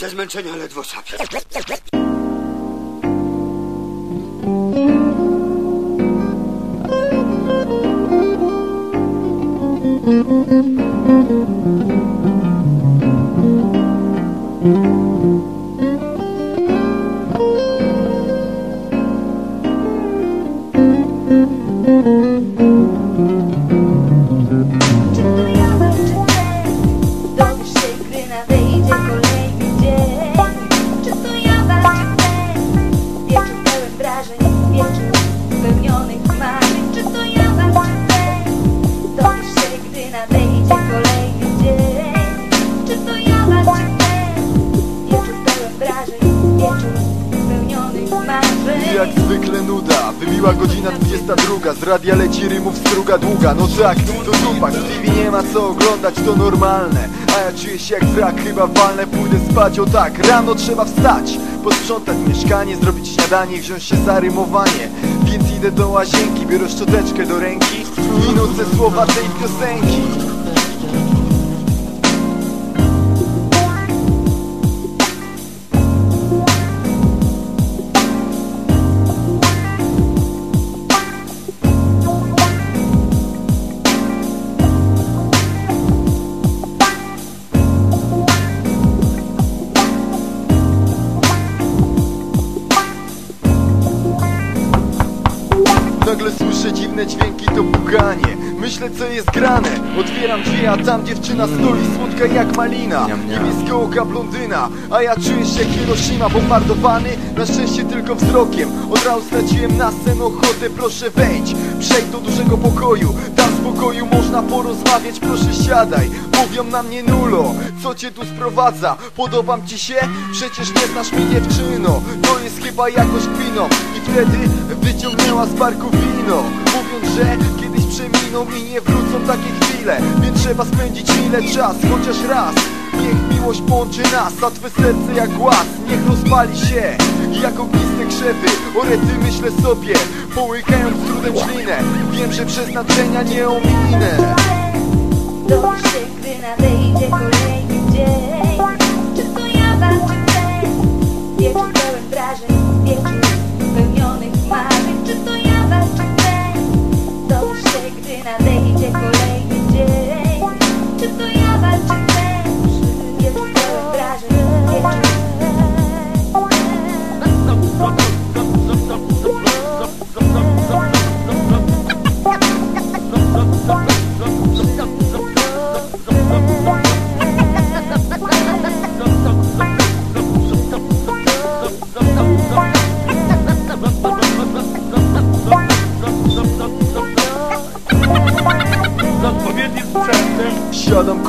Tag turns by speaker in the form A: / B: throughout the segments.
A: Ze zmęczenia ledwo sapię.
B: Czy
C: jak zwykle nuda Wybiła godzina 22 Z radia leci rymów struga długa. No tak, to dupak W TV nie ma co oglądać, to normalne. A ja czuję się jak wrak, chyba walnę Pójdę spać, o tak, rano trzeba wstać. Posprzątać mieszkanie, zrobić śniadanie Wziąć się za rymowanie. Więc idę do łazienki, biorę szczoteczkę do ręki I słowa tej piosenki dziwne dźwięki, to pukanie. Myślę co jest grane. Otwieram drzwi, a tam dziewczyna stoi Słodka jak malina. Niebieskooka blondyna. A ja czuję się jak Hiroshima Bombardowany na szczęście tylko wzrokiem. Od razu straciłem na sen ochotę Proszę wejdź, przejdź do dużego pokoju Tam w spokoju można porozmawiać Proszę siadaj, mówią na mnie nulo Co cię tu sprowadza? Podobam ci się? Przecież nie znasz mnie dziewczyno. To jest chyba jakoś kpiną I wtedy wyciągnęła z barku wino Mówiąc, że kiedyś przeminą i nie wrócą takie chwile. Więc trzeba spędzić chwilę czas, chociaż raz Niech miłość połączy nas, a twe serce jak głaz Niech rozpali się jak ogniste krzewy. O rety myślę sobie, połykając trudem ślinę. Wiem, że przeznaczenia nie ominę.
B: Się, gdy nadejdzie kolejny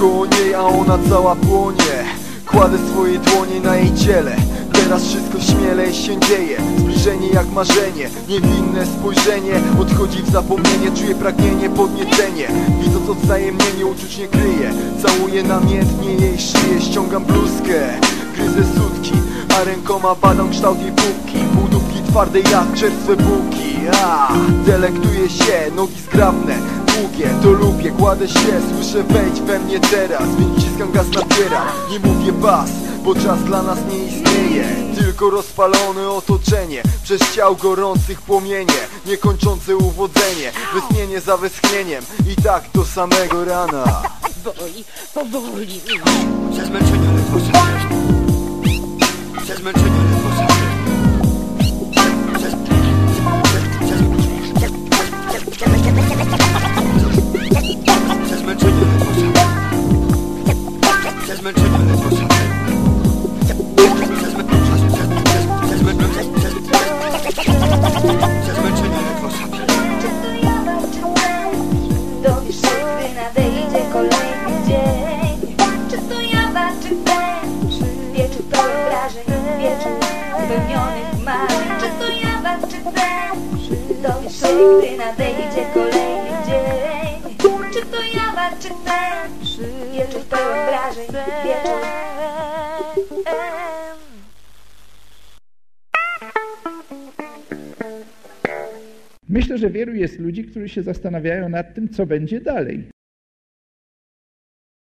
C: koło niej, a ona cała płonie. Kładę swoje dłonie na jej ciele. Teraz wszystko śmielej się dzieje. Zbliżenie jak marzenie. Niewinne spojrzenie. Odchodzi w zapomnienie. Czuję pragnienie, podniecenie. Widząc odwzajemnienie uczuć nie kryje. Całuję namiętnie jej szyję. Ściągam bluzkę. Gryzę sutki A rękoma badam kształt jej pupki Półdubki twarde jak czerstwe bułki A, Delektuję się, nogi zgrabne Długie, to lubię, kładę się Słyszę wejdź we mnie teraz Więc ciskam gaz napieram Nie mówię bas, bo czas dla nas nie istnieje Tylko rozpalone otoczenie Przez ciał gorących płomienie Niekończące uwodzenie Westchnienie za westchnieniem I tak do samego rana
D: Powoli, powoli.
A: Ze zmęczenia ledwo. Ze zmęczenia ledwo ze zmęczenia ledwo sapię.
B: Dowiesz się, gdy nadejdzie kolejny dzień Czy to ja, czy ty? Wieczór pełen wrażeń, wieczór spełnionych marzeń Czy to ja, czy ty? Dowiesz się, gdy nadejdzie kolejny dzień Czy to ja, czy ty? Wieczór pełen wrażeń, wieczór
E: Myślę, że wielu jest ludzi, którzy się zastanawiają nad tym, co będzie dalej.